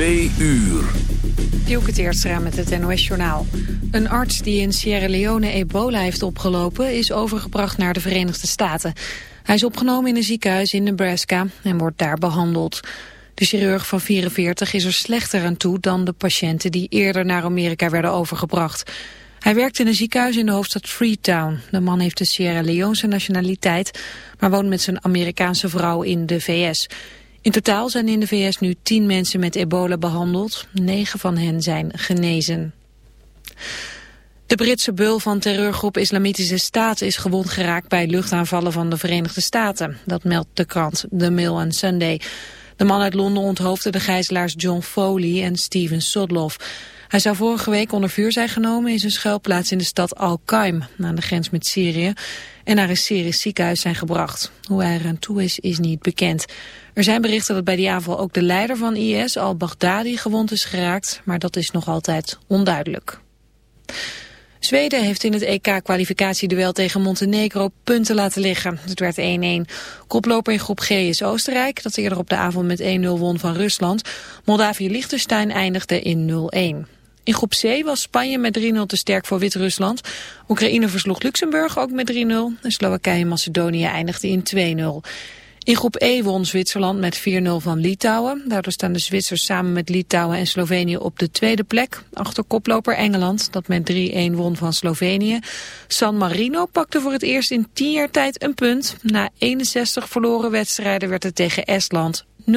Twee uur. Dielke Teerstra met het NOS-journaal. Een arts die in Sierra Leone ebola heeft opgelopen... is overgebracht naar de Verenigde Staten. Hij is opgenomen in een ziekenhuis in Nebraska en wordt daar behandeld. De chirurg van 44 is er slechter aan toe dan de patiënten... die eerder naar Amerika werden overgebracht. Hij werkt in een ziekenhuis in de hoofdstad Freetown. De man heeft de Sierra Leonese nationaliteit... maar woont met zijn Amerikaanse vrouw in de VS... In totaal zijn in de VS nu tien mensen met ebola behandeld. Negen van hen zijn genezen. De Britse beul van terreurgroep Islamitische Staat is gewond geraakt bij luchtaanvallen van de Verenigde Staten. Dat meldt de krant The Mail on Sunday. De man uit Londen onthoofde de gijzelaars John Foley en Steven Sodloff. Hij zou vorige week onder vuur zijn genomen in zijn schuilplaats in de stad Al-Qaim, aan de grens met Syrië, en naar een Syrisch ziekenhuis zijn gebracht. Hoe hij eraan toe is, is niet bekend. Er zijn berichten dat bij die aanval ook de leider van IS, al-Baghdadi, gewond is geraakt, maar dat is nog altijd onduidelijk. Zweden heeft in het EK-kwalificatieduel tegen Montenegro punten laten liggen. Het werd 1-1. Koploper in groep G is Oostenrijk, dat eerder op de avond met 1-0 won van Rusland. Moldavië-Liechtenstein eindigde in 0-1. In groep C was Spanje met 3-0 te sterk voor Wit-Rusland. Oekraïne versloeg Luxemburg ook met 3-0. En Slowakije-Macedonië eindigde in 2-0. In groep E won Zwitserland met 4-0 van Litouwen. Daardoor staan de Zwitsers samen met Litouwen en Slovenië op de tweede plek. Achter koploper Engeland, dat met 3-1 won van Slovenië. San Marino pakte voor het eerst in 10 jaar tijd een punt. Na 61 verloren wedstrijden werd het tegen Estland 0-0.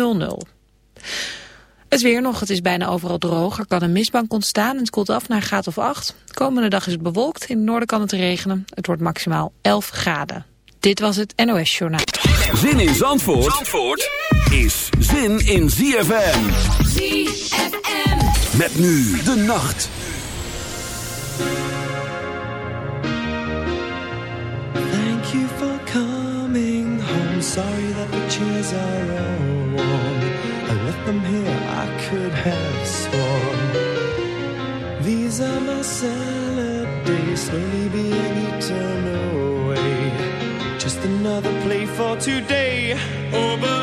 Het weer nog, het is bijna overal droog. Er kan een mistbank ontstaan en het koelt af naar een graad of 8. De komende dag is het bewolkt, in het noorden kan het regenen. Het wordt maximaal 11 graden. Dit was het NOS Journaal. Zin in Zandvoort, Zandvoort is zin in ZFM. ZFM. Met nu de nacht. Thank you for coming home. Sorry that the chairs are all warm. I left them here, I could have sworn. These are my salad days, slowly being another play for today. Oh,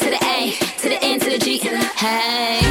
Hey.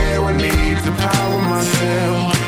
empower myself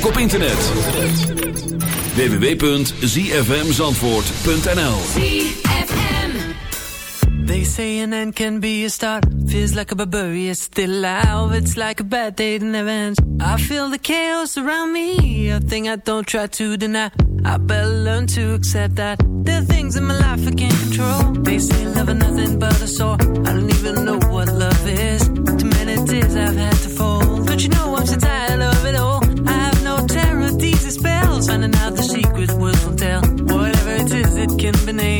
ook op internet. www.zfmzandvoort.nl They say an end can be a start. Feels like a barbarian still alive. It's like a bad day in the end I feel the chaos around me. A thing I don't try to deny. I better learn to accept that. There are things in my life I can't control. They say love is nothing but a sore. I don't even know what love is. Too many tears I've had to fold. You know I'm so tired? keken beneden.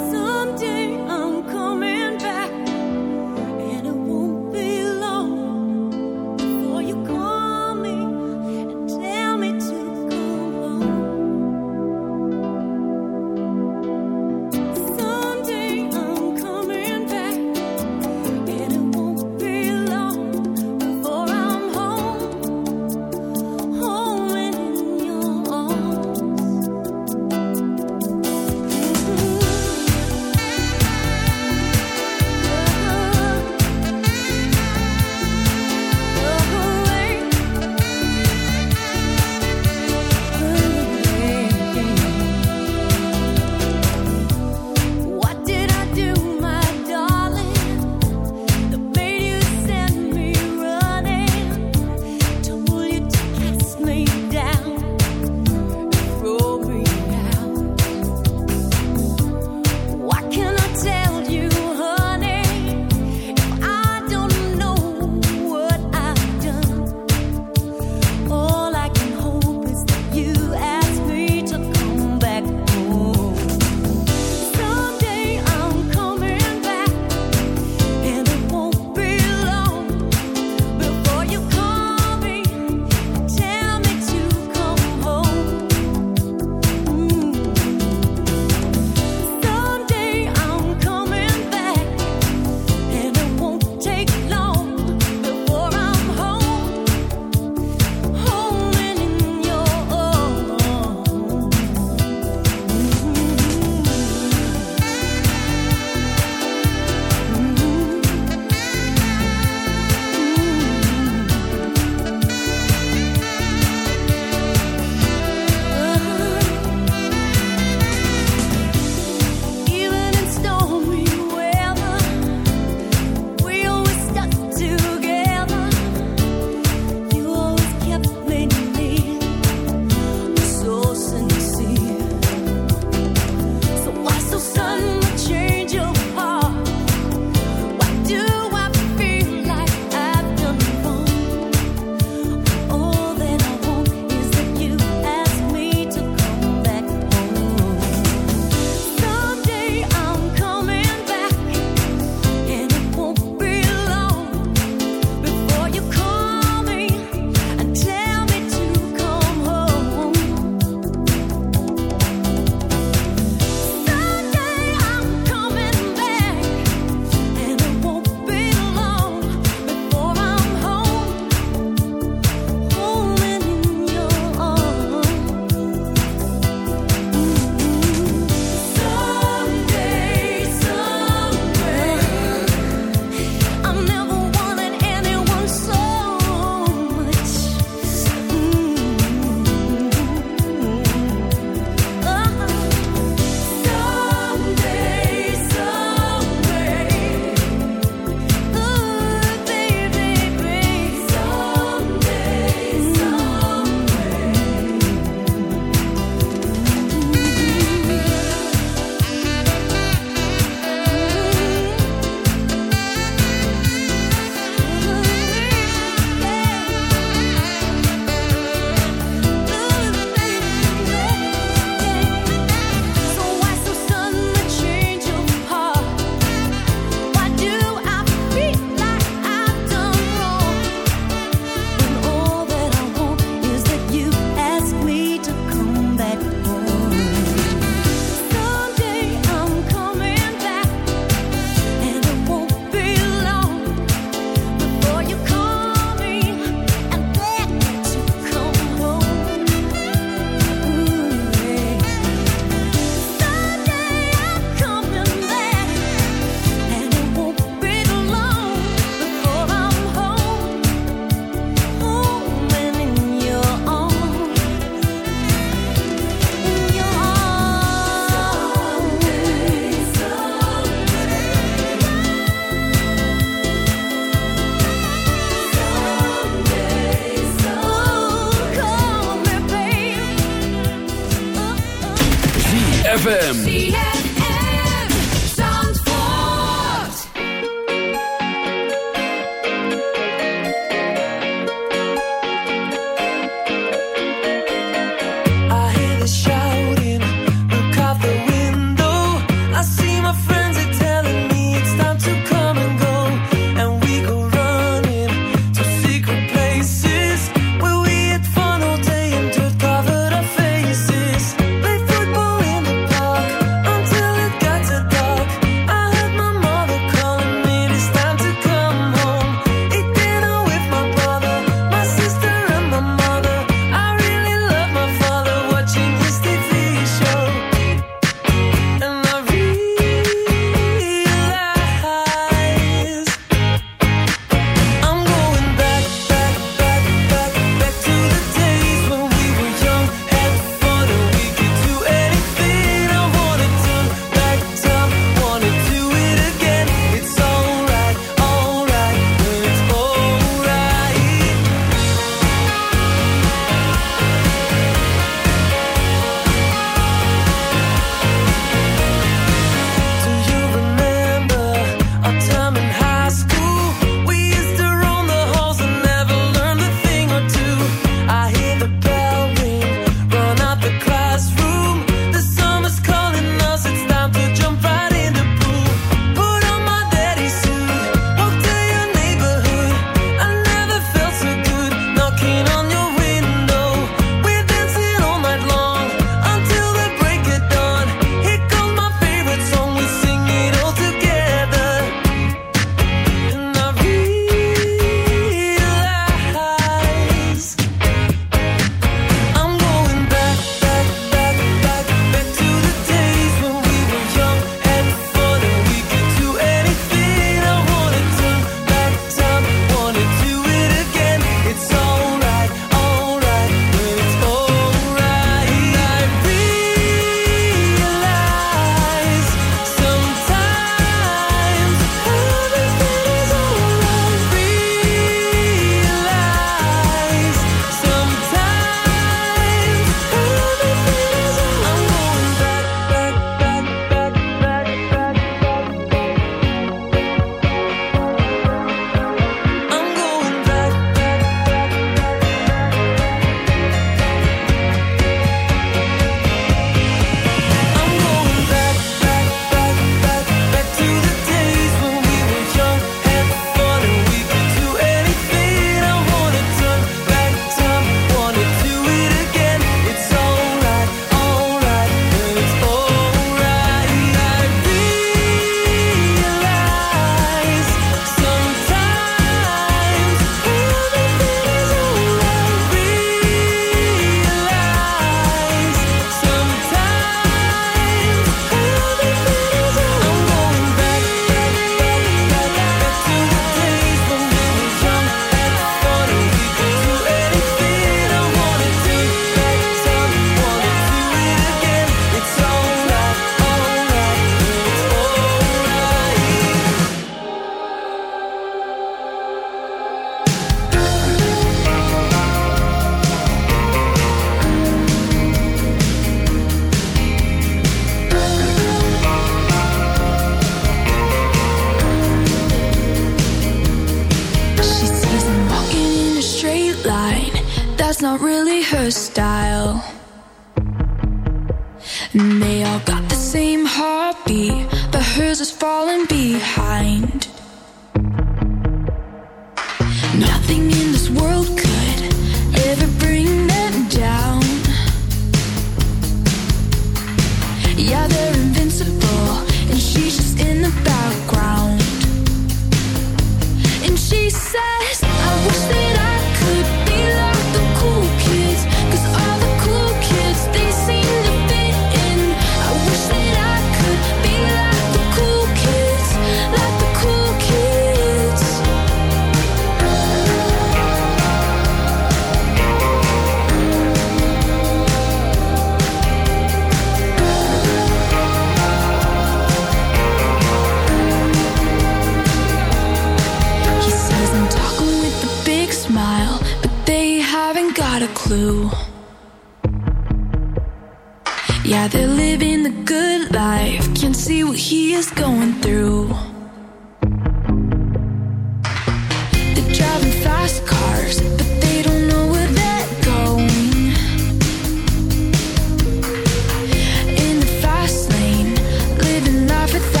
the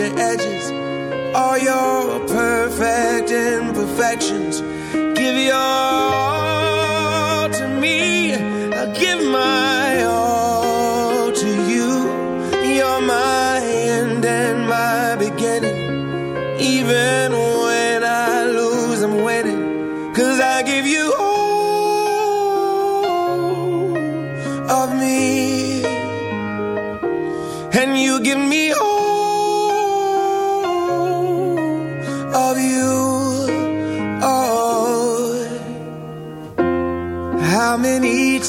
Your edges, all your perfect imperfections. Give your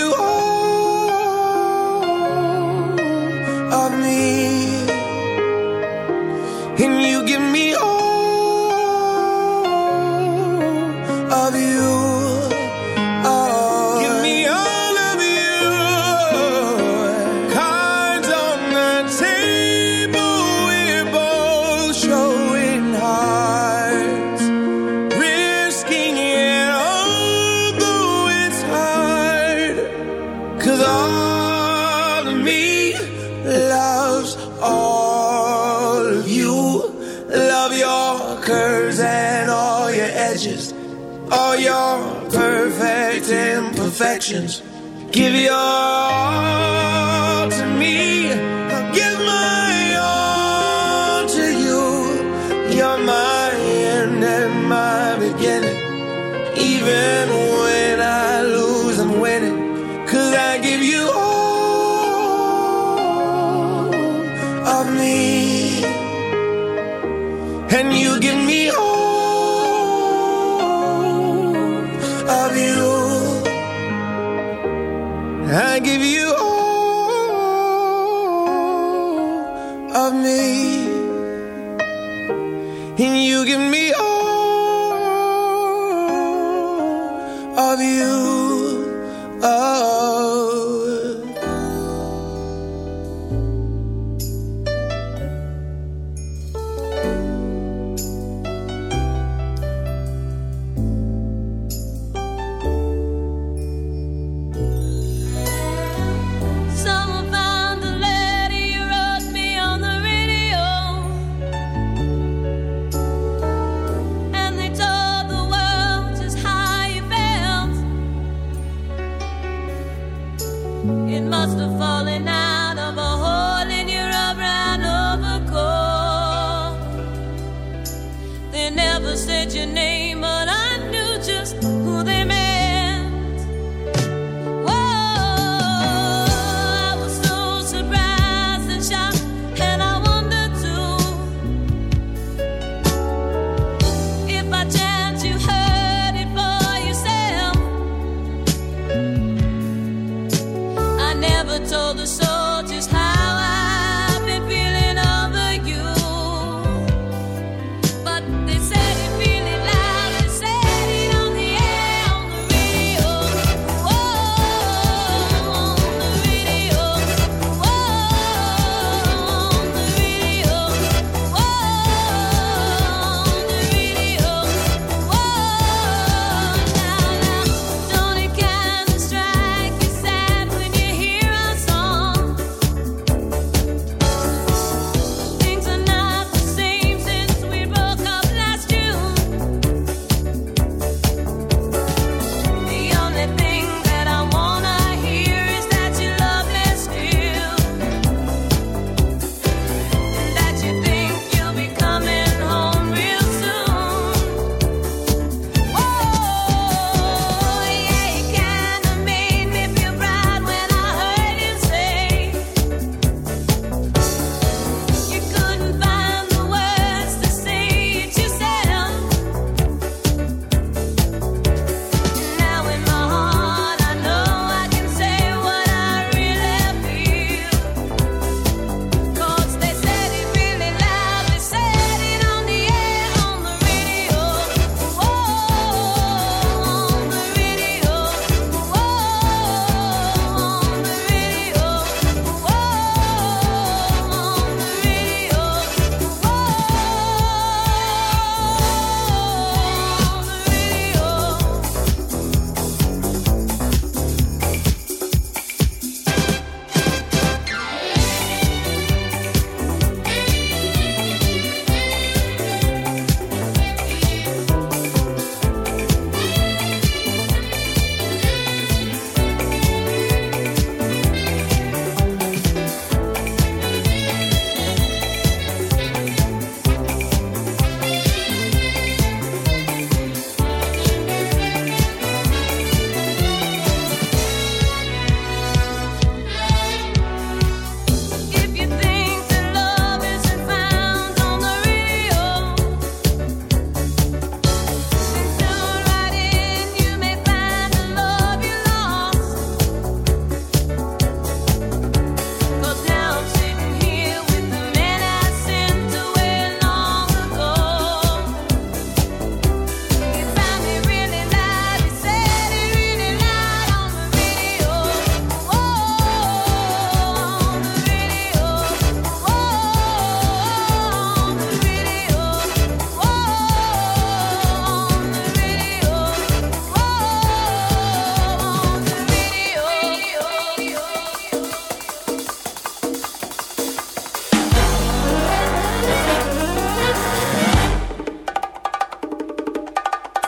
you. are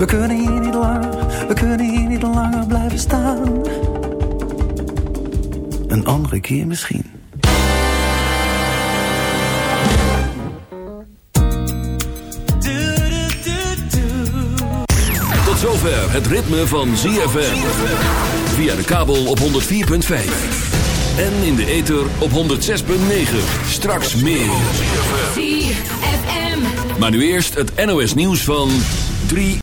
We kunnen hier niet langer, we kunnen hier niet langer blijven staan. Een andere keer misschien. Tot zover het ritme van ZFM. Via de kabel op 104.5. En in de ether op 106.9. Straks meer. ZFM. Maar nu eerst het NOS nieuws van 3